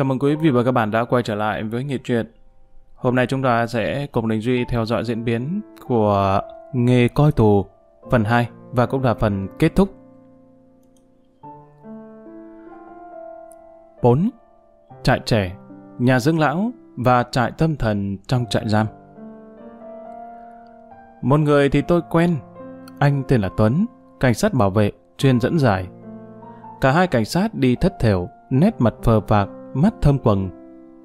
Chào mừng quý vị và các bạn đã quay trở lại với Nghệ truyện. Hôm nay chúng ta sẽ cùng Đình Duy theo dõi diễn biến của Nghề coi tù phần 2 và cũng là phần kết thúc. 4. Trại trẻ, nhà dưỡng lão và trại tâm thần trong trại giam. Một người thì tôi quen, anh tên là Tuấn, cảnh sát bảo vệ, chuyên dẫn giải. Cả hai cảnh sát đi thất thểu, nét mặt phờ phạc, mắt thâm quầng.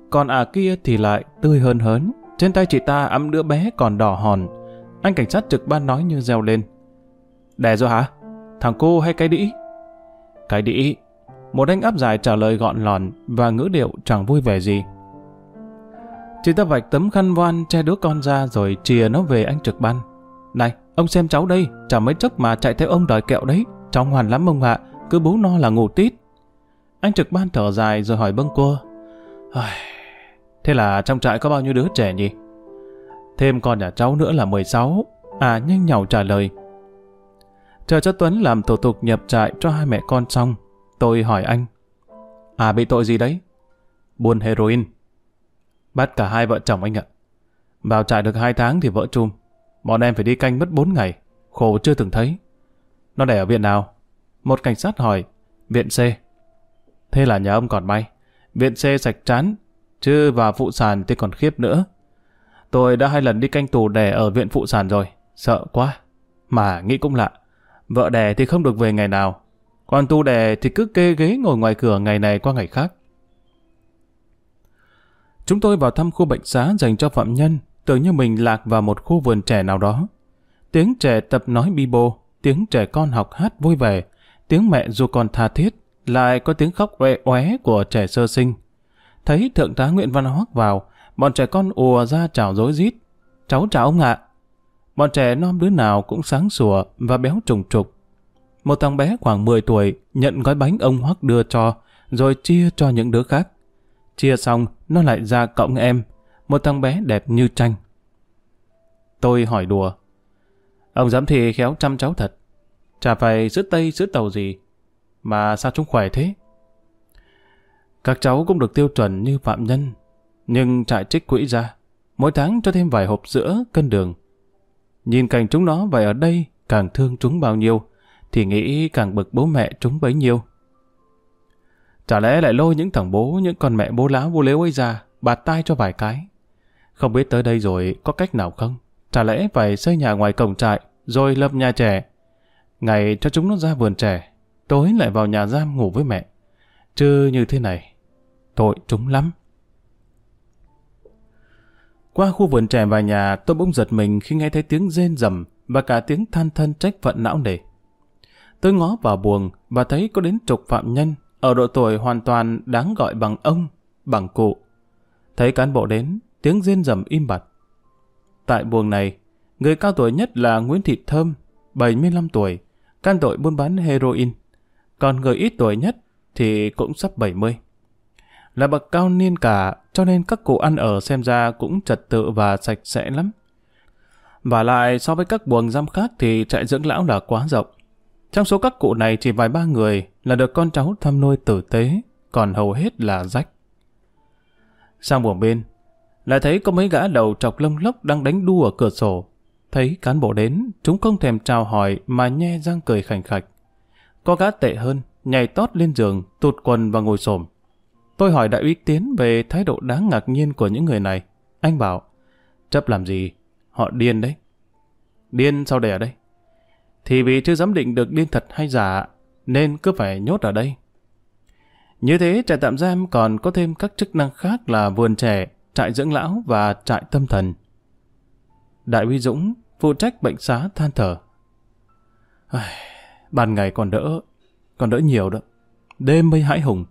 Còn à kia thì lại tươi hơn hớn, trên tay chị ta ấm đứa bé còn đỏ hòn. Anh cảnh sát trực ban nói như reo lên. Đẻ rồi hả? Thằng cô hay cái đĩ? Cái đĩ. Một anh áp dài trả lời gọn lòn và ngữ điệu chẳng vui vẻ gì. Chị ta vạch tấm khăn voan che đứa con ra rồi chìa nó về anh trực ban. Này, ông xem cháu đây, chả mấy chốc mà chạy theo ông đòi kẹo đấy. Cháu ngoan lắm ông ạ, cứ bú no là ngủ tít. Anh trực ban thở dài rồi hỏi bâng cua. Thế là trong trại có bao nhiêu đứa trẻ nhỉ? Thêm con nhà cháu nữa là 16. À nhanh nhảu trả lời. Chờ cho Tuấn làm thủ tục nhập trại cho hai mẹ con xong, tôi hỏi anh. À bị tội gì đấy? Buôn heroin. Bắt cả hai vợ chồng anh ạ. Vào trại được hai tháng thì vỡ chum. Bọn em phải đi canh mất 4 ngày. Khổ chưa từng thấy. Nó để ở viện nào? Một cảnh sát hỏi. Viện C. Thế là nhà ông còn may. Viện xe sạch chán. Chứ vào phụ sản thì còn khiếp nữa. Tôi đã hai lần đi canh tù đẻ ở viện phụ sản rồi. Sợ quá. Mà nghĩ cũng lạ. Vợ đẻ thì không được về ngày nào. Còn tu đẻ thì cứ kê ghế ngồi ngoài cửa ngày này qua ngày khác. Chúng tôi vào thăm khu bệnh xá dành cho phạm nhân, tưởng như mình lạc vào một khu vườn trẻ nào đó. Tiếng trẻ tập nói bi bô, tiếng trẻ con học hát vui vẻ, tiếng mẹ dù còn tha thiết, lại có tiếng khóc oe oé của trẻ sơ sinh. Thấy thượng tá Nguyễn Văn Hoắc vào, bọn trẻ con ùa ra chào rối rít. Cháu chào ông ạ. Bọn trẻ non đứa nào cũng sáng sủa và béo trùng trục. Một thằng bé khoảng 10 tuổi nhận gói bánh ông Hoắc đưa cho, rồi chia cho những đứa khác. Chia xong, nó lại ra cộng em, một thằng bé đẹp như tranh. Tôi hỏi đùa. Ông giám thị khéo chăm cháu thật. Chả phải sứt tây sứt tàu gì, mà sao chúng khỏe thế? Các cháu cũng được tiêu chuẩn như phạm nhân, nhưng trại trích quỹ ra, mỗi tháng cho thêm vài hộp sữa, cân đường. Nhìn cảnh chúng nó vậy ở đây càng thương chúng bao nhiêu, thì nghĩ càng bực bố mẹ chúng bấy nhiêu. Chả lẽ lại lôi những thằng bố, những con mẹ bố láo vô lếu ấy ra, bạt tai cho vài cái. Không biết tới đây rồi có cách nào không? Chả lẽ phải xây nhà ngoài cổng trại, rồi lập nhà trẻ. Ngày cho chúng nó ra vườn trẻ, tối lại vào nhà giam ngủ với mẹ. Chứ như thế này, tội chúng lắm. Qua khu vườn trẻ vài nhà, tôi bỗng giật mình khi nghe thấy tiếng rên rầm và cả tiếng than thân trách phận não nề. Tôi ngó vào buồng và thấy có đến chục phạm nhân ở độ tuổi hoàn toàn đáng gọi bằng ông, bằng cụ. Thấy cán bộ đến, tiếng rên rầm im bặt. Tại buồng này, người cao tuổi nhất là Nguyễn Thị Thơm, 75 tuổi, can tội buôn bán heroin. Còn người ít tuổi nhất thì cũng sắp 70. Là bậc cao niên cả, cho nên các cụ ăn ở xem ra cũng trật tự và sạch sẽ lắm. Và lại so với các buồng giam khác thì trại dưỡng lão là quá rộng. Trong số các cụ này chỉ vài ba người là được con cháu thăm nuôi tử tế, còn hầu hết là rách. Sang buồng bên, lại thấy có mấy gã đầu trọc lông lốc đang đánh đu ở cửa sổ. Thấy cán bộ đến, chúng không thèm chào hỏi mà nhe răng cười khảnh khạch. Có gã tệ hơn, nhảy tót lên giường, tụt quần và ngồi xổm. Tôi hỏi đại úy Tiến về thái độ đáng ngạc nhiên của những người này. Anh bảo, chấp làm gì? Họ điên đấy. Điên sao để ở đây? Thì vì chưa dám định được điên thật hay giả, nên cứ phải nhốt ở đây. Như thế, trại tạm giam còn có thêm các chức năng khác là vườn trẻ, trại dưỡng lão và trại tâm thần. Đại úy Dũng, phụ trách bệnh xá than thở. Ban ngày còn đỡ, còn đỡ nhiều đó. Đêm mới hãi hùng.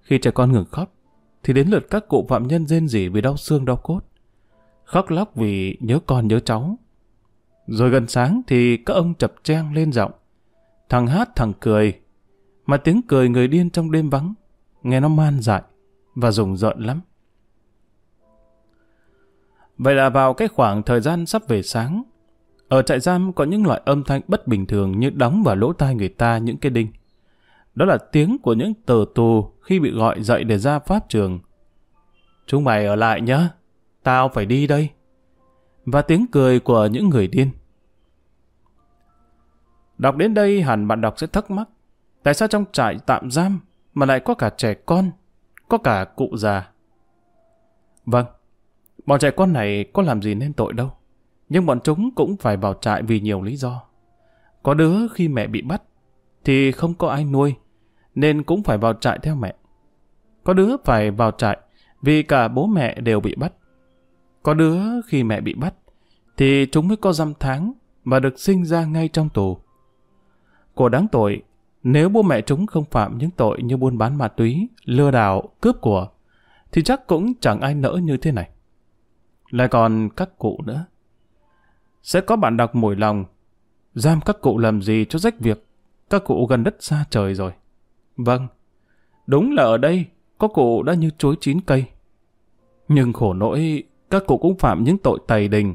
Khi trẻ con ngừng khóc, thì đến lượt các cụ phạm nhân rên rỉ vì đau xương đau cốt. Khóc lóc vì nhớ con nhớ cháu. Rồi gần sáng thì các ông chập trang lên giọng. Thằng hát thằng cười. Mà tiếng cười người điên trong đêm vắng, nghe nó man dại và rùng rợn lắm. Vậy là vào cái khoảng thời gian sắp về sáng, ở trại giam có những loại âm thanh bất bình thường như đóng vào lỗ tai người ta những cái đinh. Đó là tiếng của những tờ tù khi bị gọi dậy để ra pháp trường. Chúng mày ở lại nhá, tao phải đi đây. Và tiếng cười của những người điên. Đọc đến đây hẳn bạn đọc sẽ thắc mắc. Tại sao trong trại tạm giam mà lại có cả trẻ con, có cả cụ già? Vâng, bọn trẻ con này có làm gì nên tội đâu. Nhưng bọn chúng cũng phải vào trại vì nhiều lý do. Có đứa khi mẹ bị bắt thì không có ai nuôi, nên cũng phải vào trại theo mẹ. Có đứa phải vào trại vì cả bố mẹ đều bị bắt. Có đứa khi mẹ bị bắt thì chúng mới có dăm tháng và được sinh ra ngay trong tù. Của đáng tội, nếu bố mẹ chúng không phạm những tội như buôn bán ma túy, lừa đảo, cướp của, thì chắc cũng chẳng ai nỡ như thế này. Lại còn các cụ nữa. Sẽ có bạn đọc mùi lòng, giam các cụ làm gì cho rách việc, các cụ gần đất xa trời rồi. Vâng, đúng là ở đây có cụ đã như chối chín cây. Nhưng khổ nỗi, các cụ cũng phạm những tội tày đình.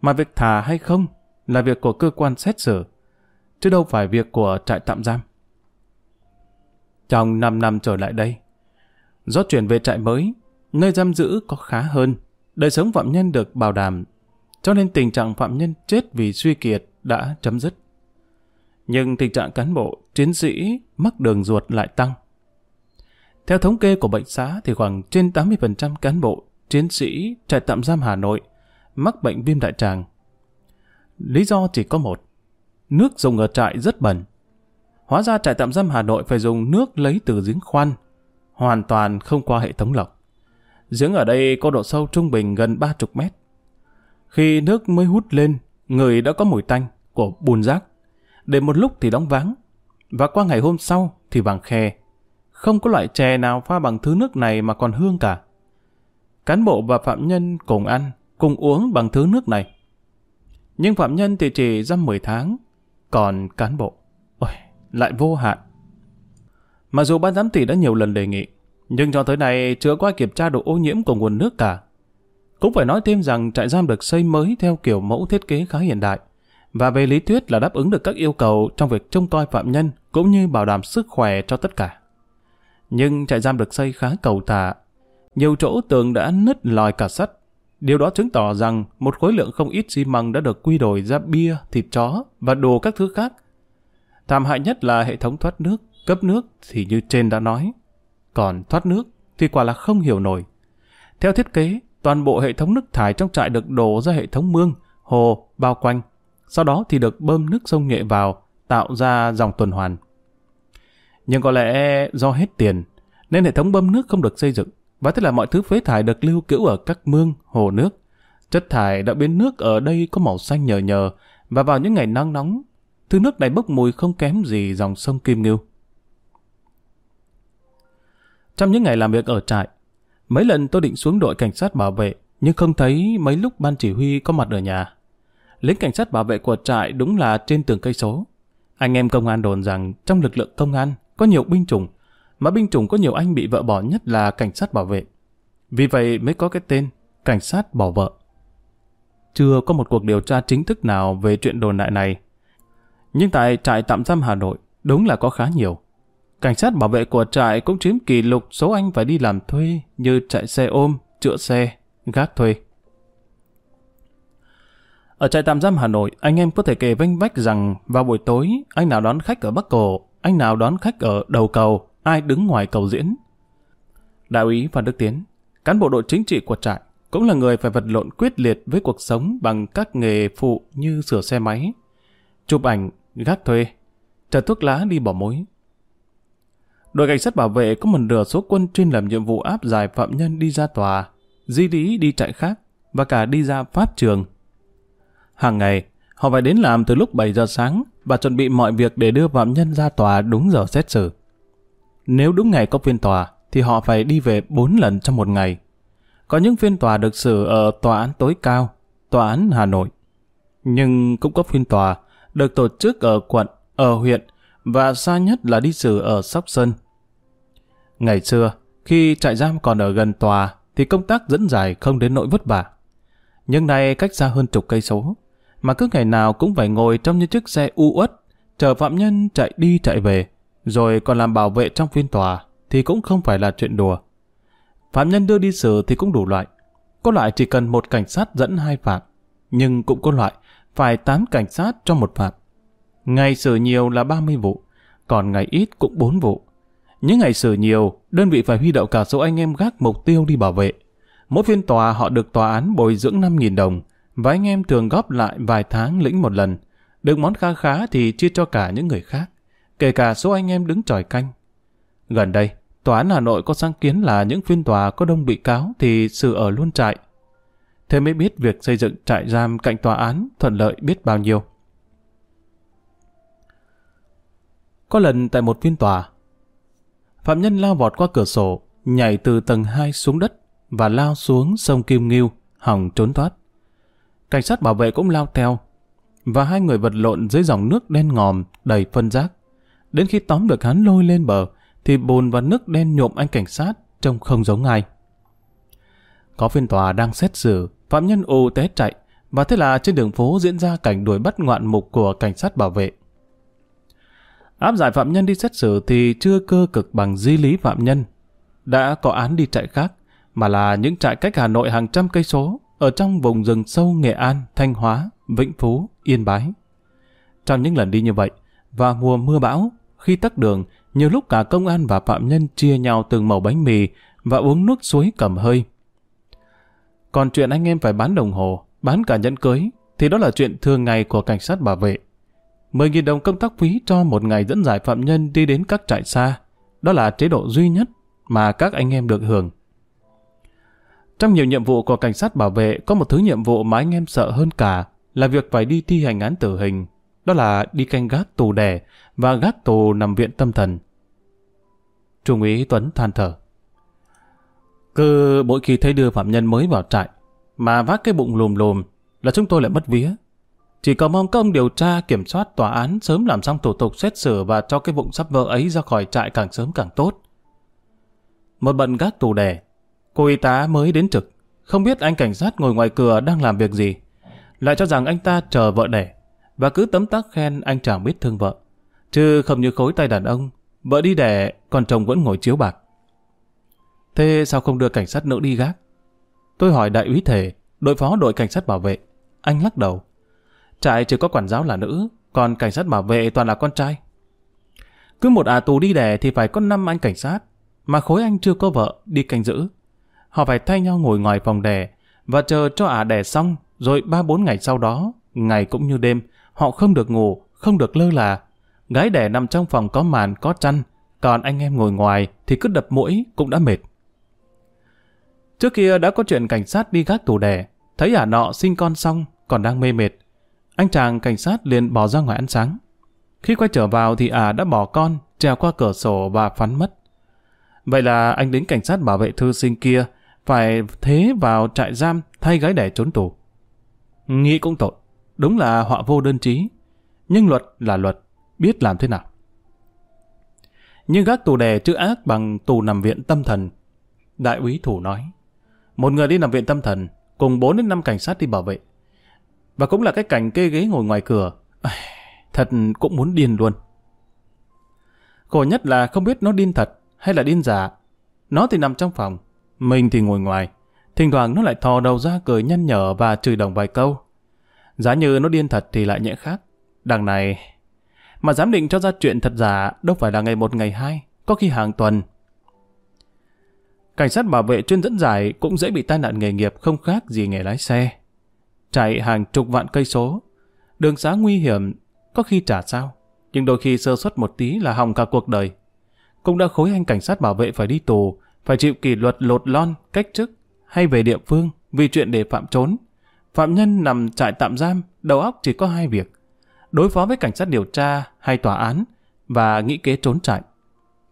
Mà việc thả hay không là việc của cơ quan xét xử, chứ đâu phải việc của trại tạm giam. Trong 5 năm trở lại đây, do chuyển về trại mới, nơi giam giữ có khá hơn, đời sống phạm nhân được bảo đảm, cho nên tình trạng phạm nhân chết vì suy kiệt đã chấm dứt. Nhưng tình trạng cán bộ, chiến sĩ mắc đường ruột lại tăng. Theo thống kê của bệnh xá thì khoảng trên 80% cán bộ, chiến sĩ trại tạm giam Hà Nội mắc bệnh viêm đại tràng. Lý do chỉ có một. Nước dùng ở trại rất bẩn. Hóa ra trại tạm giam Hà Nội phải dùng nước lấy từ giếng khoan, hoàn toàn không qua hệ thống lọc. Giếng ở đây có độ sâu trung bình gần 30 mét. Khi nước mới hút lên, người đã có mùi tanh của bùn rác. Để một lúc thì đóng váng, và qua ngày hôm sau thì vàng khe. Không có loại chè nào pha bằng thứ nước này mà còn hương cả. Cán bộ và phạm nhân cùng ăn, cùng uống bằng thứ nước này. Nhưng phạm nhân thì chỉ dăm 10 tháng, còn cán bộ, ôi, lại vô hạn. Mặc dù ban giám thị đã nhiều lần đề nghị, nhưng cho tới nay chưa có ai kiểm tra độ ô nhiễm của nguồn nước cả. Cũng phải nói thêm rằng trại giam được xây mới theo kiểu mẫu thiết kế khá hiện đại, và về lý thuyết là đáp ứng được các yêu cầu trong việc trông coi phạm nhân cũng như bảo đảm sức khỏe cho tất cả. Nhưng trại giam được xây khá cầu thả, nhiều chỗ tường đã nứt lòi cả sắt. Điều đó chứng tỏ rằng một khối lượng không ít xi măng đã được quy đổi ra bia, thịt chó và đồ các thứ khác. Thảm hại nhất là hệ thống thoát nước, cấp nước thì như trên đã nói. Còn thoát nước thì quả là không hiểu nổi. Theo thiết kế, toàn bộ hệ thống nước thải trong trại được đổ ra hệ thống mương, hồ, bao quanh. Sau đó thì được bơm nước sông nhẹ vào, tạo ra dòng tuần hoàn. Nhưng có lẽ do hết tiền, nên hệ thống bơm nước không được xây dựng, và thế là mọi thứ phế thải được lưu cữu ở các mương, hồ nước. Chất thải đã biến nước ở đây có màu xanh nhờ nhờ, và vào những ngày nắng nóng, thứ nước này bốc mùi không kém gì dòng sông Kim Ngưu. Trong những ngày làm việc ở trại, mấy lần tôi định xuống đội cảnh sát bảo vệ, nhưng không thấy mấy lúc ban chỉ huy có mặt ở nhà. Lính cảnh sát bảo vệ của trại đúng là trên tường cây số. Anh em công an đồn rằng trong lực lượng công an có nhiều binh chủng, mà binh chủng có nhiều anh bị vợ bỏ nhất là cảnh sát bảo vệ. Vì vậy mới có cái tên cảnh sát bỏ vợ. Chưa có một cuộc điều tra chính thức nào về chuyện đồn đại này. Nhưng tại trại tạm giam Hà Nội, đúng là có khá nhiều. Cảnh sát bảo vệ của trại cũng chiếm kỷ lục số anh phải đi làm thuê như chạy xe ôm, chữa xe, gác thuê. Ở trại tạm giam Hà Nội, anh em có thể kể vênh vách rằng vào buổi tối, anh nào đón khách ở Bắc Cổ, anh nào đón khách ở đầu cầu, ai đứng ngoài cầu diễn. Đại úy Phan Đức Tiến, cán bộ đội chính trị của trại, cũng là người phải vật lộn quyết liệt với cuộc sống bằng các nghề phụ như sửa xe máy, chụp ảnh, gác thuê, chở thuốc lá đi bỏ mối. Đội cảnh sát bảo vệ có một nửa số quân chuyên làm nhiệm vụ áp giải phạm nhân đi ra tòa, di lý đi trại khác và cả đi ra pháp trường. Hàng ngày, họ phải đến làm từ lúc 7 giờ sáng và chuẩn bị mọi việc để đưa phạm nhân ra tòa đúng giờ xét xử. Nếu đúng ngày có phiên tòa, thì họ phải đi về 4 lần trong một ngày. Có những phiên tòa được xử ở tòa án tối cao, tòa án Hà Nội. Nhưng cũng có phiên tòa được tổ chức ở quận, ở huyện và xa nhất là đi xử ở Sóc Sơn. Ngày xưa, khi trại giam còn ở gần tòa thì công tác dẫn giải không đến nỗi vất vả. Nhưng nay cách xa hơn chục cây số, mà cứ ngày nào cũng phải ngồi trong những chiếc xe u uất chờ phạm nhân chạy đi chạy về rồi còn làm bảo vệ trong phiên tòa, thì cũng không phải là chuyện đùa. Phạm nhân đưa đi xử thì cũng đủ loại. Có loại chỉ cần một cảnh sát dẫn hai phạm, nhưng cũng có loại phải tám cảnh sát cho một phạm. Ngày xử nhiều là 30 vụ, còn ngày ít cũng 4 vụ. Những ngày xử nhiều, đơn vị phải huy động cả số anh em gác mục tiêu đi bảo vệ. Mỗi phiên tòa họ được tòa án bồi dưỡng 5.000 đồng, và anh em thường góp lại vài tháng lĩnh một lần. Được món khá khá thì chia cho cả những người khác, kể cả số anh em đứng tròi canh. Gần đây, Tòa án Hà Nội có sáng kiến là những phiên tòa có đông bị cáo thì xử ở luôn trại. Thế mới biết việc xây dựng trại giam cạnh tòa án thuận lợi biết bao nhiêu. Có lần tại một phiên tòa, phạm nhân lao vọt qua cửa sổ, nhảy từ tầng 2 xuống đất và lao xuống sông Kim Ngưu, hòng trốn thoát. Cảnh sát bảo vệ cũng lao theo, và hai người vật lộn dưới dòng nước đen ngòm đầy phân rác. Đến khi tóm được hắn lôi lên bờ, thì bùn và nước đen nhuộm anh cảnh sát trông không giống ai. Có phiên tòa đang xét xử, phạm nhân ù té chạy, và thế là trên đường phố diễn ra cảnh đuổi bắt ngoạn mục của cảnh sát bảo vệ. Áp giải phạm nhân đi xét xử thì chưa cơ cực bằng di lý phạm nhân. Đã có án đi trại khác, mà là những trại cách Hà Nội hàng trăm cây số, ở trong vùng rừng sâu Nghệ An, Thanh Hóa, Vĩnh Phú, Yên Bái. Trong những lần đi như vậy, và mùa mưa bão, khi tắc đường, nhiều lúc cả công an và phạm nhân chia nhau từng mẩu bánh mì và uống nước suối cầm hơi. Còn chuyện anh em phải bán đồng hồ, bán cả nhẫn cưới, thì đó là chuyện thường ngày của cảnh sát bảo vệ. 10.000 đồng công tác phí cho một ngày dẫn giải phạm nhân đi đến các trại xa. Đó là chế độ duy nhất mà các anh em được hưởng. Trong nhiều nhiệm vụ của cảnh sát bảo vệ, có một thứ nhiệm vụ mà anh em sợ hơn cả là việc phải đi thi hành án tử hình. Đó là đi canh gác tù đẻ và gác tù nằm viện tâm thần. Trung úy Tuấn than thở. Cứ mỗi khi thấy đưa phạm nhân mới vào trại, mà vác cái bụng lùm lùm là chúng tôi lại mất vía. Chỉ cầu mong các ông điều tra, kiểm soát tòa án sớm làm xong thủ tục xét xử và cho cái bụng sắp vỡ ấy ra khỏi trại càng sớm càng tốt. Một bận gác tù đẻ, cô y tá mới đến trực, không biết anh cảnh sát ngồi ngoài cửa đang làm việc gì. Lại cho rằng anh ta chờ vợ đẻ, và cứ tấm tắc khen anh chàng biết thương vợ. Chứ không như khối tay đàn ông, vợ đi đẻ, còn chồng vẫn ngồi chiếu bạc. Thế sao không đưa cảnh sát nữ đi gác? Tôi hỏi đại úy thể, đội phó đội cảnh sát bảo vệ. Anh lắc đầu. Trại chỉ có quản giáo là nữ, còn cảnh sát bảo vệ toàn là con trai. Cứ một à tù đi đẻ thì phải có năm anh cảnh sát, mà khối anh chưa có vợ đi canh giữ. Họ phải thay nhau ngồi ngoài phòng đẻ và chờ cho ả đẻ xong, rồi ba bốn ngày sau đó, ngày cũng như đêm, họ không được ngủ, không được lơ là. Gái đẻ nằm trong phòng có màn, có chăn, còn anh em ngồi ngoài thì cứ đập mũi cũng đã mệt. Trước kia đã có chuyện cảnh sát đi gác tù đẻ, thấy ả nọ sinh con xong, còn đang mê mệt. Anh chàng cảnh sát liền bỏ ra ngoài ăn sáng. Khi quay trở vào thì ả đã bỏ con, trèo qua cửa sổ và phắn mất. Vậy là anh lính cảnh sát bảo vệ thư sinh kia phải thế vào trại giam thay gái đẻ trốn tù. Nghĩ cũng tội, đúng là họa vô đơn chí. Nhưng luật là luật, biết làm thế nào. Nhưng gác tù đè chữ ác bằng tù nằm viện tâm thần. Đại úy thủ nói, một người đi nằm viện tâm thần, cùng 4 đến 5 cảnh sát đi bảo vệ. Và cũng là cái cảnh kê ghế ngồi ngoài cửa. Thật cũng muốn điên luôn. Khổ nhất là không biết nó điên thật hay là điên giả. Nó thì nằm trong phòng, mình thì ngồi ngoài. Thỉnh thoảng nó lại thò đầu ra cười nhăn nhở và chửi đồng vài câu. Giá như nó điên thật thì lại nhẹ khác. Đằng này... Mà giám định cho ra chuyện thật giả đâu phải là ngày một ngày hai, có khi hàng tuần. Cảnh sát bảo vệ chuyên dẫn giải cũng dễ bị tai nạn nghề nghiệp không khác gì nghề lái xe. Chạy hàng chục vạn cây số, đường xá nguy hiểm, có khi trả sao, nhưng đôi khi sơ suất một tí là hỏng cả cuộc đời. Cũng đã khối anh cảnh sát bảo vệ phải đi tù, phải chịu kỷ luật lột lon, cách chức, hay về địa phương vì chuyện để phạm trốn. Phạm nhân nằm trại tạm giam, đầu óc chỉ có hai việc. Đối phó với cảnh sát điều tra hay tòa án và nghĩ kế trốn trại.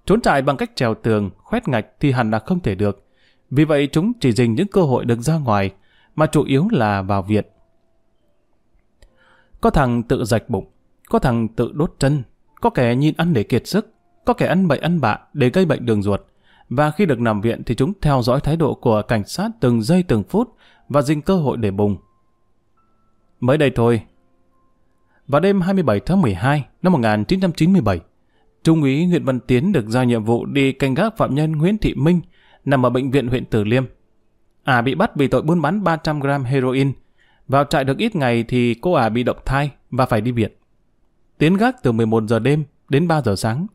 Trốn trại bằng cách trèo tường, khoét ngạch thì hẳn là không thể được. Vì vậy chúng chỉ dình những cơ hội được ra ngoài, mà chủ yếu là vào viện. Có thằng tự rạch bụng, có thằng tự đốt chân, có kẻ nhìn ăn để kiệt sức, có kẻ ăn bậy ăn bạ để gây bệnh đường ruột. Và khi được nằm viện thì chúng theo dõi thái độ của cảnh sát từng giây từng phút và dình cơ hội để bùng. Mới đây thôi, vào đêm 27 tháng 12 năm 1997, Trung úy Nguyễn Văn Tiến được giao nhiệm vụ đi canh gác phạm nhân Nguyễn Thị Minh nằm ở bệnh viện huyện Tử Liêm. À bị bắt vì tội buôn bán 300 gram heroin. Vào trại được ít ngày thì cô ả bị động thai và phải đi viện. Tiến gác từ 11 giờ đêm đến 3 giờ sáng.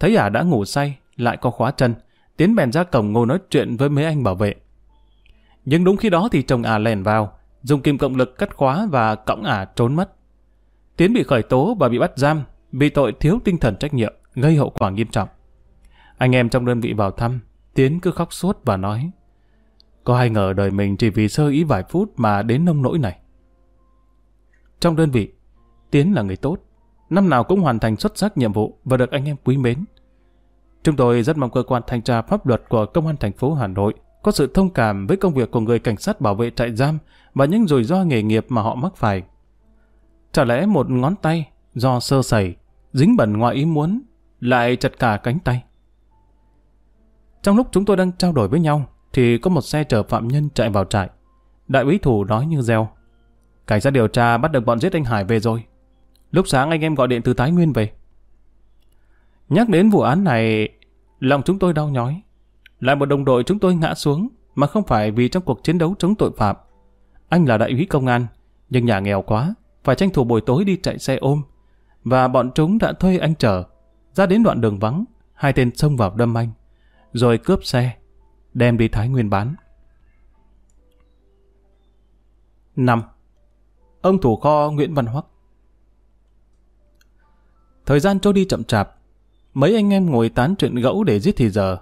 Thấy ả đã ngủ say, lại có khóa chân. Tiến bèn ra cổng ngồi nói chuyện với mấy anh bảo vệ. Nhưng đúng khi đó thì chồng ả lèn vào, dùng kim cộng lực cắt khóa và cõng ả trốn mất. Tiến bị khởi tố và bị bắt giam vì tội thiếu tinh thần trách nhiệm, gây hậu quả nghiêm trọng. Anh em trong đơn vị vào thăm, Tiến cứ khóc suốt và nói có ai ngờ đời mình chỉ vì sơ ý vài phút mà đến nông nỗi này. Trong đơn vị, Tiến là người tốt, năm nào cũng hoàn thành xuất sắc nhiệm vụ và được anh em quý mến. Chúng tôi rất mong cơ quan thanh tra pháp luật của Công an thành phố Hà Nội có sự thông cảm với công việc của người cảnh sát bảo vệ trại giam và những rủi ro nghề nghiệp mà họ mắc phải. Chả lẽ một ngón tay do sơ sẩy, dính bẩn ngoài ý muốn, lại chặt cả cánh tay. Trong lúc chúng tôi đang trao đổi với nhau, thì có một xe chở phạm nhân chạy vào trại. Đại úy thủ nói như reo. Cảnh sát điều tra bắt được bọn giết anh Hải về rồi. Lúc sáng anh em gọi điện từ Thái Nguyên về. Nhắc đến vụ án này, lòng chúng tôi đau nhói. Lại một đồng đội chúng tôi ngã xuống, mà không phải vì trong cuộc chiến đấu chống tội phạm. Anh là đại úy công an, nhưng nhà nghèo quá, phải tranh thủ buổi tối đi chạy xe ôm. Và bọn chúng đã thuê anh chở. Ra đến đoạn đường vắng, hai tên xông vào đâm anh. Rồi cướp xe, đem đi Thái Nguyên bán. 5. Ông thủ kho Nguyễn Văn Hoắc Thời gian trôi đi chậm chạp, mấy anh em ngồi tán chuyện gẫu để giết thì giờ.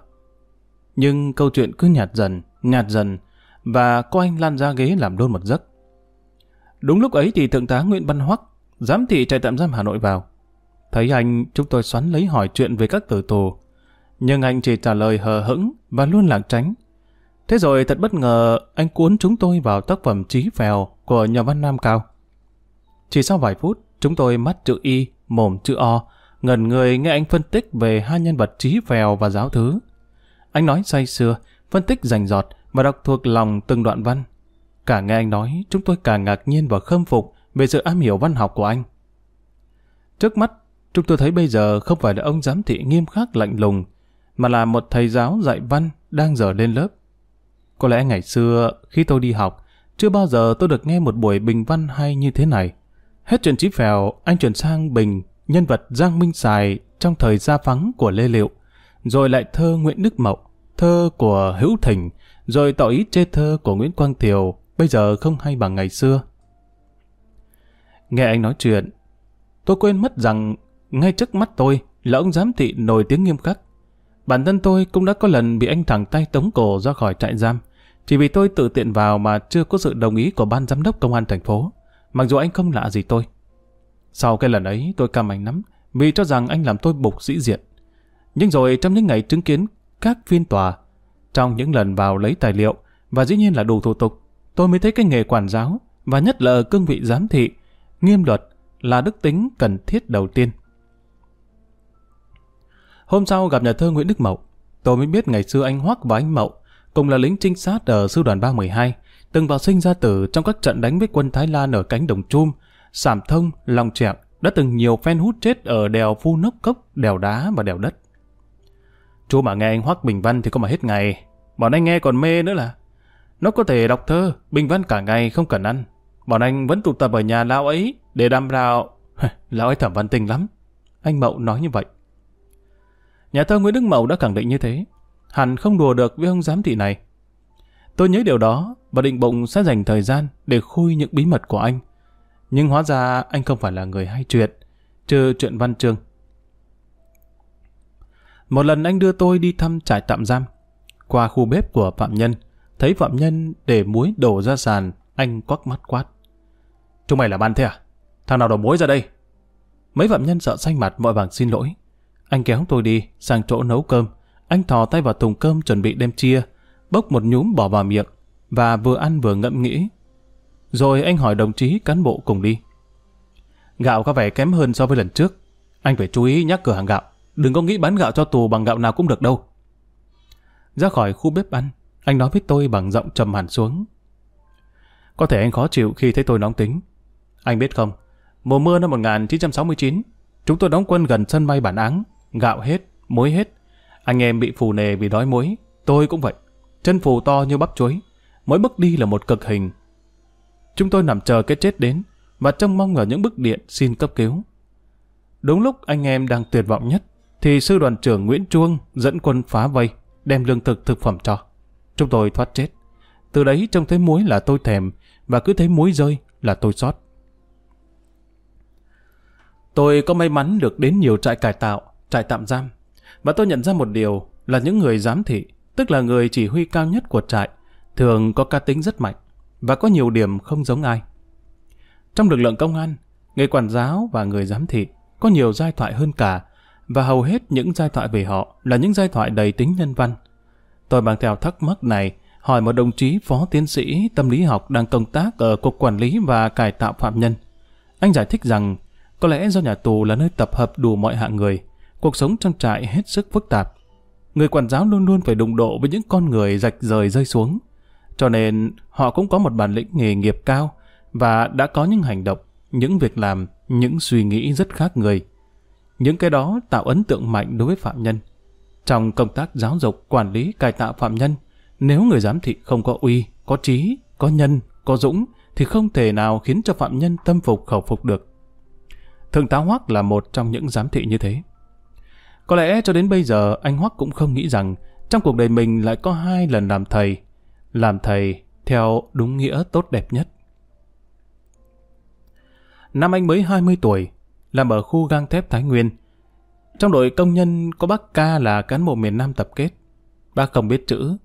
Nhưng câu chuyện cứ nhạt dần, nhạt dần, và có anh lan ra ghế làm đôn một giấc. Đúng lúc ấy thì Thượng tá Nguyễn Văn Hoắc, giám thị trại tạm giam Hà Nội vào. Thấy anh, chúng tôi xoắn lấy hỏi chuyện về các tử tù. Nhưng anh chỉ trả lời hờ hững và luôn lảng tránh. Thế rồi thật bất ngờ, anh cuốn chúng tôi vào tác phẩm Trí Phèo của nhà văn Nam Cao. Chỉ sau vài phút, chúng tôi mắt chữ Y, mồm chữ O, ngẩn người nghe anh phân tích về hai nhân vật Trí Phèo và Giáo Thứ. Anh nói say sưa, phân tích rành giọt và đọc thuộc lòng từng đoạn văn. cả nghe anh nói, chúng tôi càng ngạc nhiên và khâm phục về sự am hiểu văn học của anh. Trước mắt, chúng tôi thấy bây giờ không phải là ông giám thị nghiêm khắc lạnh lùng, mà là một thầy giáo dạy văn đang giờ lên lớp. Có lẽ ngày xưa, khi tôi đi học, chưa bao giờ tôi được nghe một buổi bình văn hay như thế này. Hết chuyện chí phèo, anh chuyển sang bình, nhân vật Giang Minh Sài trong thời gia phắng của Lê Liệu, rồi lại thơ Nguyễn Đức Mậu, thơ của Hữu Thình, rồi tỏ ý chê thơ của Nguyễn Quang Thiều, bây giờ không hay bằng ngày xưa. Nghe anh nói chuyện, tôi quên mất rằng ngay trước mắt tôi là ông giám thị nổi tiếng nghiêm khắc. Bản thân tôi cũng đã có lần bị anh thẳng tay tống cổ ra khỏi trại giam, chỉ vì tôi tự tiện vào mà chưa có sự đồng ý của ban giám đốc công an thành phố, mặc dù anh không lạ gì tôi. Sau cái lần ấy tôi cam anh lắm, vì cho rằng anh làm tôi bục sĩ diện. Nhưng rồi trong những ngày chứng kiến các phiên tòa, trong những lần vào lấy tài liệu, và dĩ nhiên là đủ thủ tục, tôi mới thấy cái nghề quản giáo, và nhất là ở cương vị giám thị, nghiêm luật là đức tính cần thiết đầu tiên. Hôm sau gặp nhà thơ Nguyễn Đức Mậu, tôi mới biết ngày xưa anh Hoắc và anh Mậu cùng là lính trinh sát ở sư đoàn 312, từng vào sinh ra tử trong các trận đánh với quân Thái Lan ở cánh đồng chum, Sảm Thông, Long Trẹo, đã từng nhiều phen hút chết ở đèo Phu Nốc Cốc, đèo đá và đèo đất. Chú mà nghe anh Hoắc Bình Văn thì có mà hết ngày, bọn anh nghe còn mê nữa là. Nó có thể đọc thơ, Bình Văn cả ngày không cần ăn. Bọn anh vẫn tụ tập ở nhà lão ấy để đàm rào. lão ấy thẩm văn tình lắm. Anh Mậu nói như vậy. Nhà thơ Nguyễn Đức Mậu đã khẳng định như thế. Hẳn không đùa được với ông giám thị này. Tôi nhớ điều đó và định bụng sẽ dành thời gian để khui những bí mật của anh. Nhưng hóa ra anh không phải là người hay chuyện, trừ chuyện văn chương. Một lần anh đưa tôi đi thăm trại tạm giam. Qua khu bếp của phạm nhân, thấy phạm nhân để muối đổ ra sàn, anh quắc mắt quát. Chúng mày là ban thế à? Thằng nào đổ muối ra đây? Mấy phạm nhân sợ xanh mặt vội vàng xin lỗi. Anh kéo tôi đi sang chỗ nấu cơm. Anh thò tay vào thùng cơm chuẩn bị đem chia, bốc một nhúm bỏ vào miệng và vừa ăn vừa ngẫm nghĩ. Rồi anh hỏi đồng chí cán bộ cùng đi. Gạo có vẻ kém hơn so với lần trước. Anh phải chú ý nhắc cửa hàng gạo. Đừng có nghĩ bán gạo cho tù bằng gạo nào cũng được đâu. Ra khỏi khu bếp ăn, anh nói với tôi bằng giọng trầm hẳn xuống. Có thể anh khó chịu khi thấy tôi nóng tính. Anh biết không, mùa mưa năm 1969, chúng tôi đóng quân gần sân bay Bản Áng gạo hết, muối hết. Anh em bị phù nề vì đói muối, tôi cũng vậy. Chân phù to như bắp chuối, mỗi bước đi là một cực hình. Chúng tôi nằm chờ cái chết đến và trông mong ở những bức điện xin cấp cứu. Đúng lúc anh em đang tuyệt vọng nhất, thì sư đoàn trưởng Nguyễn Chuông dẫn quân phá vây, đem lương thực thực phẩm cho. Chúng tôi thoát chết. Từ đấy trông thấy muối là tôi thèm, và cứ thấy muối rơi là tôi sót. Tôi có may mắn được đến nhiều trại cải tạo, trại tạm giam, và tôi nhận ra một điều là những người giám thị, tức là người chỉ huy cao nhất của trại, thường có cá tính rất mạnh và có nhiều điểm không giống ai. Trong lực lượng công an, người quản giáo và người giám thị có nhiều giai thoại hơn cả, và hầu hết những giai thoại về họ là những giai thoại đầy tính nhân văn. Tôi mang theo thắc mắc này hỏi một đồng chí phó tiến sĩ tâm lý học đang công tác ở Cục Quản lý và Cải tạo Phạm Nhân. Anh giải thích rằng có lẽ do nhà tù là nơi tập hợp đủ mọi hạng người, cuộc sống trong trại hết sức phức tạp. Người quản giáo luôn luôn phải đụng độ với những con người rạch rời rơi xuống. Cho nên họ cũng có một bản lĩnh nghề nghiệp cao và đã có những hành động, những việc làm, những suy nghĩ rất khác người. Những cái đó tạo ấn tượng mạnh đối với phạm nhân. Trong công tác giáo dục, quản lý, cải tạo phạm nhân, nếu người giám thị không có uy, có trí, có nhân, có dũng, thì không thể nào khiến cho phạm nhân tâm phục khẩu phục được. Thượng tá Hoắc là một trong những giám thị như thế. Có lẽ cho đến bây giờ anh Hoắc cũng không nghĩ rằng trong cuộc đời mình lại có hai lần làm thầy. Làm thầy theo đúng nghĩa tốt đẹp nhất. Năm anh mới 20 tuổi, làm ở khu gang thép Thái Nguyên. Trong đội công nhân có bác ca là cán bộ miền Nam tập kết. Bác không biết chữ,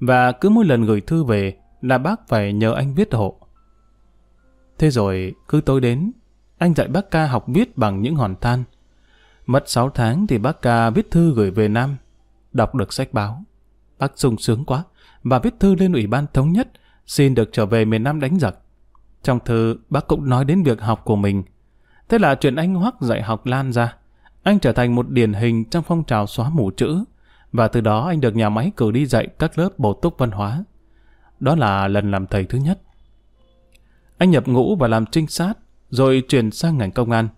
và cứ mỗi lần gửi thư về là bác phải nhờ anh viết hộ. Thế rồi, cứ tối đến, anh dạy bác ca học viết bằng những hòn than. Mất 6 tháng thì bác ca viết thư gửi về Nam, đọc được sách báo. Bác sung sướng quá, và viết thư lên Ủy ban Thống Nhất, xin được trở về miền Nam đánh giặc. Trong thư, bác cũng nói đến việc học của mình. Thế là chuyện anh Hoắc dạy học lan ra. Anh trở thành một điển hình trong phong trào xóa mù chữ, và từ đó anh được nhà máy cử đi dạy các lớp bổ túc văn hóa. Đó là lần làm thầy thứ nhất. Anh nhập ngũ và làm trinh sát, rồi chuyển sang ngành công an.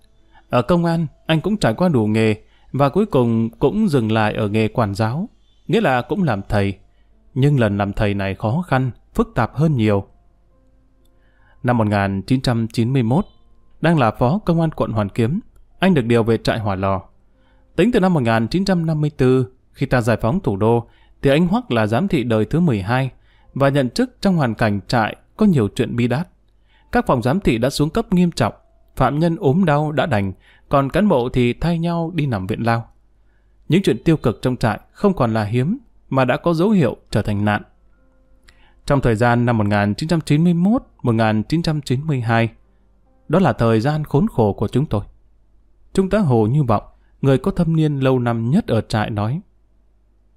Ở công an, anh cũng trải qua đủ nghề, và cuối cùng cũng dừng lại ở nghề quản giáo, nghĩa là cũng làm thầy. Nhưng lần làm thầy này khó khăn, phức tạp hơn nhiều. Năm 1991, đang là phó công an quận Hoàn Kiếm, anh được điều về trại Hỏa Lò. Tính từ năm 1954, khi ta giải phóng thủ đô, thì anh Hoắc là giám thị đời thứ 12 và nhận chức trong hoàn cảnh trại có nhiều chuyện bi đát. Các phòng giám thị đã xuống cấp nghiêm trọng, phạm nhân ốm đau đã đành, còn cán bộ thì thay nhau đi nằm viện lao. Những chuyện tiêu cực trong trại không còn là hiếm, mà đã có dấu hiệu trở thành nạn. Trong thời gian năm 1991-1992, đó là thời gian khốn khổ của chúng tôi. Trung tá Hồ Như Vọng, người có thâm niên lâu năm nhất ở trại nói,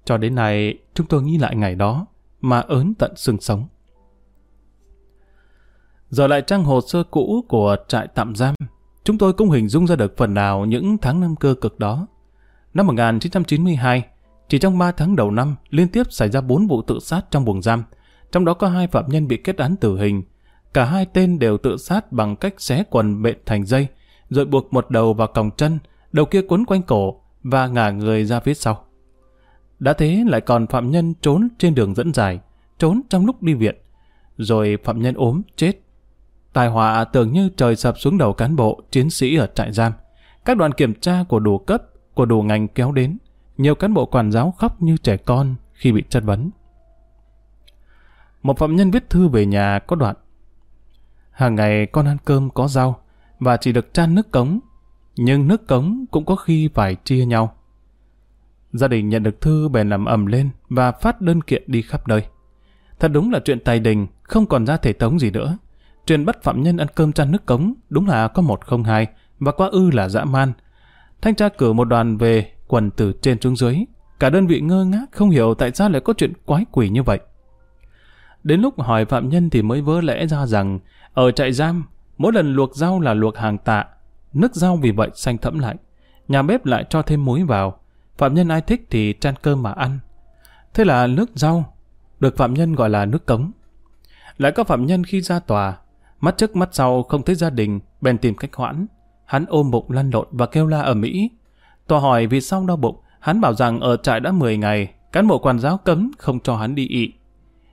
cho đến nay, chúng tôi nghĩ lại ngày đó, mà ớn tận xương sống. Giờ lại trang hồ sơ cũ của trại tạm giam, chúng tôi cũng hình dung ra được phần nào những tháng năm cơ cực đó. Năm 1992, chỉ trong 3 tháng đầu năm, liên tiếp xảy ra 4 vụ tự sát trong buồng giam, trong đó có hai phạm nhân bị kết án tử hình. Cả hai tên đều tự sát bằng cách xé quần bện thành dây, rồi buộc một đầu vào còng chân, đầu kia quấn quanh cổ và ngả người ra phía sau. Đã thế lại còn phạm nhân trốn trên đường dẫn dài, trốn trong lúc đi viện. Rồi phạm nhân ốm, chết tai họa tưởng như trời sập xuống đầu cán bộ, chiến sĩ ở trại giam. Các đoàn kiểm tra của đủ cấp, của đủ ngành kéo đến. Nhiều cán bộ quản giáo khóc như trẻ con khi bị chất vấn. Một phạm nhân viết thư về nhà có đoạn. Hàng ngày con ăn cơm có rau và chỉ được chan nước cống. Nhưng nước cống cũng có khi phải chia nhau. Gia đình nhận được thư bèn làm ầm lên và phát đơn kiện đi khắp nơi. Thật đúng là chuyện tài đình, không còn ra thể tống gì nữa. Chuyện bắt phạm nhân ăn cơm chăn nước cống đúng là có một không hai và quá ư là dã man. Thanh tra cử một đoàn về quần từ trên xuống dưới. Cả đơn vị ngơ ngác không hiểu tại sao lại có chuyện quái quỷ như vậy. Đến lúc hỏi phạm nhân thì mới vỡ lẽ ra rằng ở trại giam, mỗi lần luộc rau là luộc hàng tạ. Nước rau vì vậy xanh thẫm lại. Nhà bếp lại cho thêm muối vào Phạm nhân ai thích thì chan cơm mà ăn. Thế là nước rau, được phạm nhân gọi là nước cống. Lại có phạm nhân khi ra tòa, mắt trước mắt sau không thấy gia đình, bèn tìm cách hoãn. Hắn ôm bụng lăn lộn và kêu la ở Mỹ. Tòa hỏi vì sao đau bụng, hắn bảo rằng ở trại đã 10 ngày, cán bộ quản giáo cấm không cho hắn đi ị.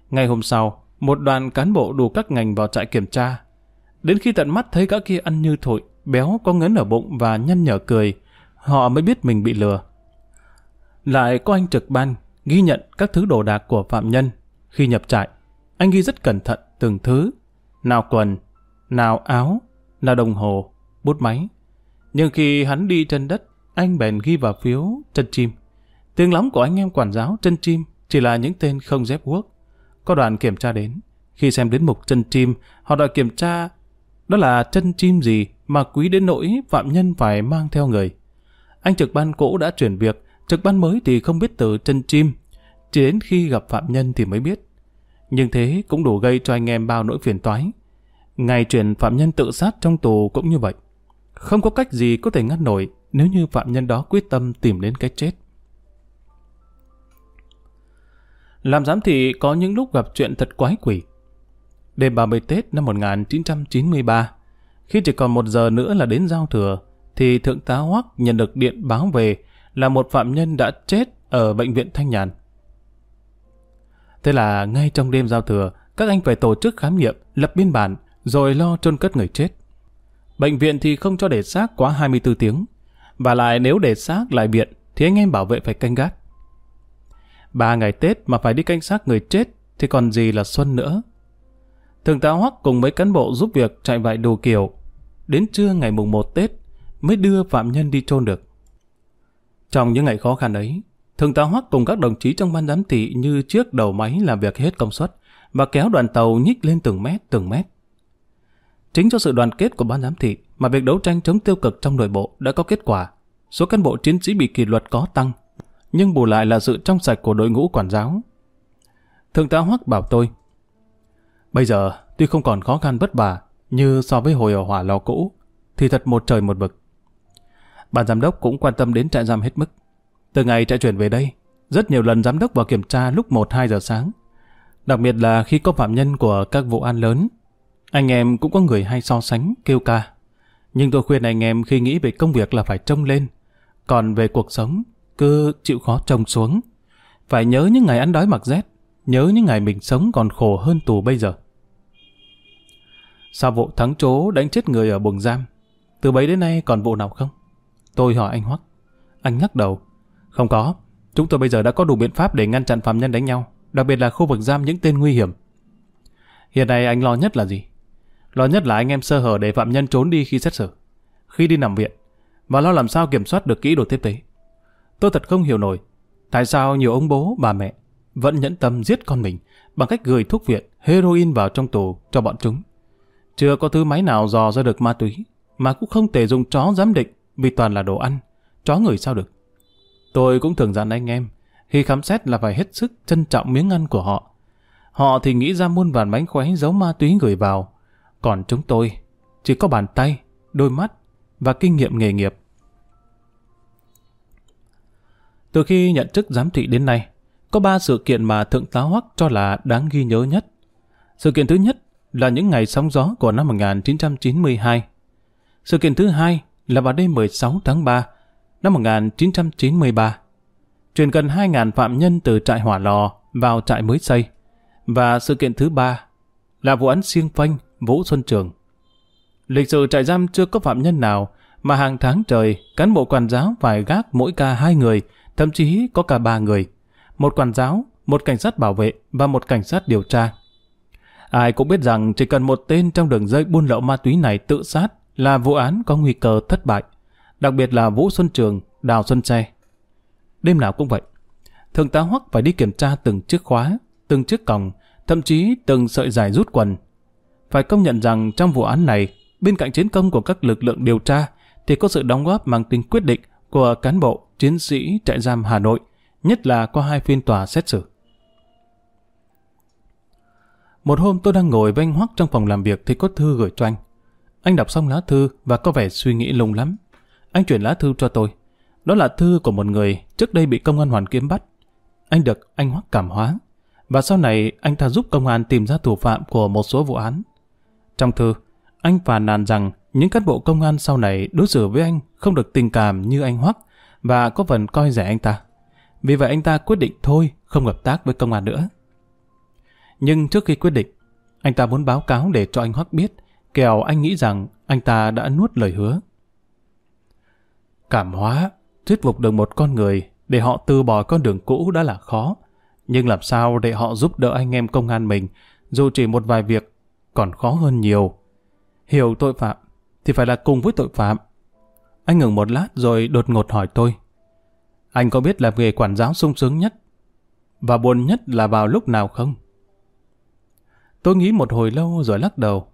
Ngày hôm sau, một đoàn cán bộ đủ các ngành vào trại kiểm tra. Đến khi tận mắt thấy gã kia ăn như thổi, béo có ngấn ở bụng và nhăn nhở cười, họ mới biết mình bị lừa. Lại có anh trực ban ghi nhận các thứ đồ đạc của phạm nhân. Khi nhập trại, anh ghi rất cẩn thận từng thứ. Nào quần, nào áo, nào đồng hồ, bút máy. Nhưng khi hắn đi chân đất, anh bèn ghi vào phiếu chân chim. Tiếng lóng của anh em quản giáo chân chim chỉ là những tên không dép quốc. Có đoàn kiểm tra đến. Khi xem đến mục chân chim, họ đòi kiểm tra đó là chân chim gì mà quý đến nỗi phạm nhân phải mang theo người. Anh trực ban cũ đã chuyển việc, trực ban mới thì không biết từ chân chim. Chỉ đến khi gặp phạm nhân thì mới biết. Nhưng thế cũng đủ gây cho anh em bao nỗi phiền toái. Ngày chuyển phạm nhân tự sát trong tù cũng như vậy. Không có cách gì có thể ngăn nổi nếu như phạm nhân đó quyết tâm tìm đến cái chết. Làm giám thị có những lúc gặp chuyện thật quái quỷ. Đêm 30 Tết năm 1993, khi chỉ còn một giờ nữa là đến giao thừa, thì Thượng tá Hoắc nhận được điện báo về là một phạm nhân đã chết ở bệnh viện Thanh Nhàn. Thế là ngay trong đêm giao thừa, các anh phải tổ chức khám nghiệm, lập biên bản, rồi lo chôn cất người chết. Bệnh viện thì không cho để xác quá 24 tiếng. Và lại nếu để xác lại viện, thì anh em bảo vệ phải canh gác. Ba ngày Tết mà phải đi canh xác người chết, thì còn gì là xuân nữa. Thường tá Hoắc cùng mấy cán bộ giúp việc chạy vại đồ kiểu. Đến trưa ngày mùng 1 Tết mới đưa phạm nhân đi chôn được. Trong những ngày khó khăn ấy, Thượng tá Hoắc cùng các đồng chí trong ban giám thị như trước đầu máy làm việc hết công suất và kéo đoàn tàu nhích lên từng mét từng mét. Chính cho sự đoàn kết của ban giám thị mà việc đấu tranh chống tiêu cực trong nội bộ đã có kết quả. Số cán bộ chiến sĩ bị kỷ luật có tăng, nhưng bù lại là sự trong sạch của đội ngũ quản giáo. Thượng tá Hoắc bảo tôi, Bây giờ, tuy không còn khó khăn vất vả như so với hồi ở hỏa lò cũ, thì thật một trời một vực. Ban giám đốc cũng quan tâm đến trại giam hết mức. Từ ngày chạy chuyển về đây, rất nhiều lần giám đốc vào kiểm tra lúc 1-2 giờ sáng. Đặc biệt là khi có phạm nhân của các vụ an lớn, anh em cũng có người hay so sánh, kêu ca. Nhưng tôi khuyên anh em khi nghĩ về công việc là phải trông lên, còn về cuộc sống, cứ chịu khó trông xuống. Phải nhớ những ngày ăn đói mặc rét, nhớ những ngày mình sống còn khổ hơn tù bây giờ. Sau vụ thắng chố đánh chết người ở buồng giam, từ bấy đến nay còn vụ nào không? Tôi hỏi anh Hoắc. Anh nhắc đầu. Không có, chúng tôi bây giờ đã có đủ biện pháp để ngăn chặn phạm nhân đánh nhau, đặc biệt là khu vực giam những tên nguy hiểm. Hiện nay anh lo nhất là gì? Lo nhất là anh em sơ hở để phạm nhân trốn đi khi xét xử, khi đi nằm viện, và lo làm sao kiểm soát được kỹ đồ tiếp tế. Tôi thật không hiểu nổi, tại sao nhiều ông bố, bà mẹ vẫn nhẫn tâm giết con mình bằng cách gửi thuốc viện, heroin vào trong tù cho bọn chúng. Chưa có thứ máy nào dò ra được ma túy, mà cũng không thể dùng chó giám định vì toàn là đồ ăn. Chó người sao được? Tôi cũng thường dặn anh em, khi khám xét là phải hết sức trân trọng miếng ăn của họ. Họ thì nghĩ ra muôn vàn bánh khoái giấu ma túy gửi vào, còn chúng tôi chỉ có bàn tay, đôi mắt và kinh nghiệm nghề nghiệp. Từ khi nhận chức giám thị đến nay, có ba sự kiện mà Thượng tá Hoắc cho là đáng ghi nhớ nhất. Sự kiện thứ nhất là những ngày sóng gió của năm 1992. Sự kiện thứ hai là vào đêm 16 tháng 3 năm 1993. Chuyển gần 2.000 phạm nhân từ trại hỏa lò vào trại mới xây. Và sự kiện thứ ba là vụ án siêng phanh Vũ Xuân Trường. Lịch sử trại giam chưa có phạm nhân nào mà hàng tháng trời cán bộ quản giáo phải gác mỗi ca hai người, thậm chí có cả ba người. Một quản giáo, một cảnh sát bảo vệ và một cảnh sát điều tra. Ai cũng biết rằng chỉ cần một tên trong đường dây buôn lậu ma túy này tự sát là vụ án có nguy cơ thất bại. Đặc biệt là Vũ Xuân Trường, Đào Xuân Xe. Đêm nào cũng vậy. thường tá Hoắc phải đi kiểm tra từng chiếc khóa, từng chiếc còng, thậm chí từng sợi dài rút quần. Phải công nhận rằng trong vụ án này, bên cạnh chiến công của các lực lượng điều tra, thì có sự đóng góp mang tính quyết định của cán bộ, chiến sĩ trại giam Hà Nội, nhất là qua hai phiên tòa xét xử. Một hôm tôi đang ngồi với anh Hoắc trong phòng làm việc thì có thư gửi cho anh. Anh đọc xong lá thư và có vẻ suy nghĩ lung lắm. Anh chuyển lá thư cho tôi. Đó là thư của một người trước đây bị công an Hoàn Kiếm bắt. Anh được anh Hoắc cảm hóa. Và sau này anh ta giúp công an tìm ra thủ phạm của một số vụ án. Trong thư, anh phàn nàn rằng những cán bộ công an sau này đối xử với anh không được tình cảm như anh Hoắc, và có phần coi rẻ anh ta. Vì vậy anh ta quyết định thôi, không hợp tác với công an nữa. Nhưng trước khi quyết định, anh ta muốn báo cáo để cho anh Hoắc biết, kẻo anh nghĩ rằng anh ta đã nuốt lời hứa. Cảm hóa, thuyết phục được một con người để họ từ bỏ con đường cũ đã là khó. Nhưng làm sao để họ giúp đỡ anh em công an mình, dù chỉ một vài việc, còn khó hơn nhiều. Hiểu tội phạm thì phải là cùng với tội phạm. Anh ngừng một lát rồi đột ngột hỏi tôi. Anh có biết làm nghề quản giáo sung sướng nhất và buồn nhất là vào lúc nào không? Tôi nghĩ một hồi lâu rồi lắc đầu.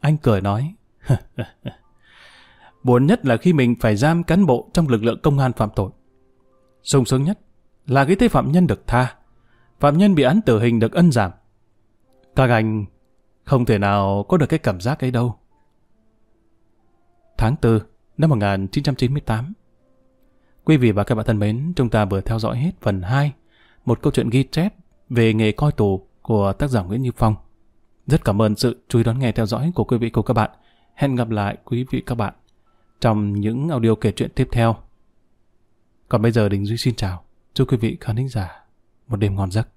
Anh cười nói. buồn nhất là khi mình phải giam cán bộ trong lực lượng công an phạm tội. sung sướng nhất là khi thấy phạm nhân được tha. Phạm nhân bị án tử hình được ân giảm. Các anh không thể nào có được cái cảm giác ấy đâu. Tháng 4 năm 1998 Quý vị và các bạn thân mến, chúng ta vừa theo dõi hết phần 2, một câu chuyện ghi chép về nghề coi tù của tác giả Nguyễn Như Phong. Rất cảm ơn sự chú ý đón nghe theo dõi của quý vị cùng các bạn. Hẹn gặp lại quý vị các bạn trong những audio kể chuyện tiếp theo. Còn bây giờ Đình Duy xin chào. Chúc quý vị khán thính giả một đêm ngon giấc.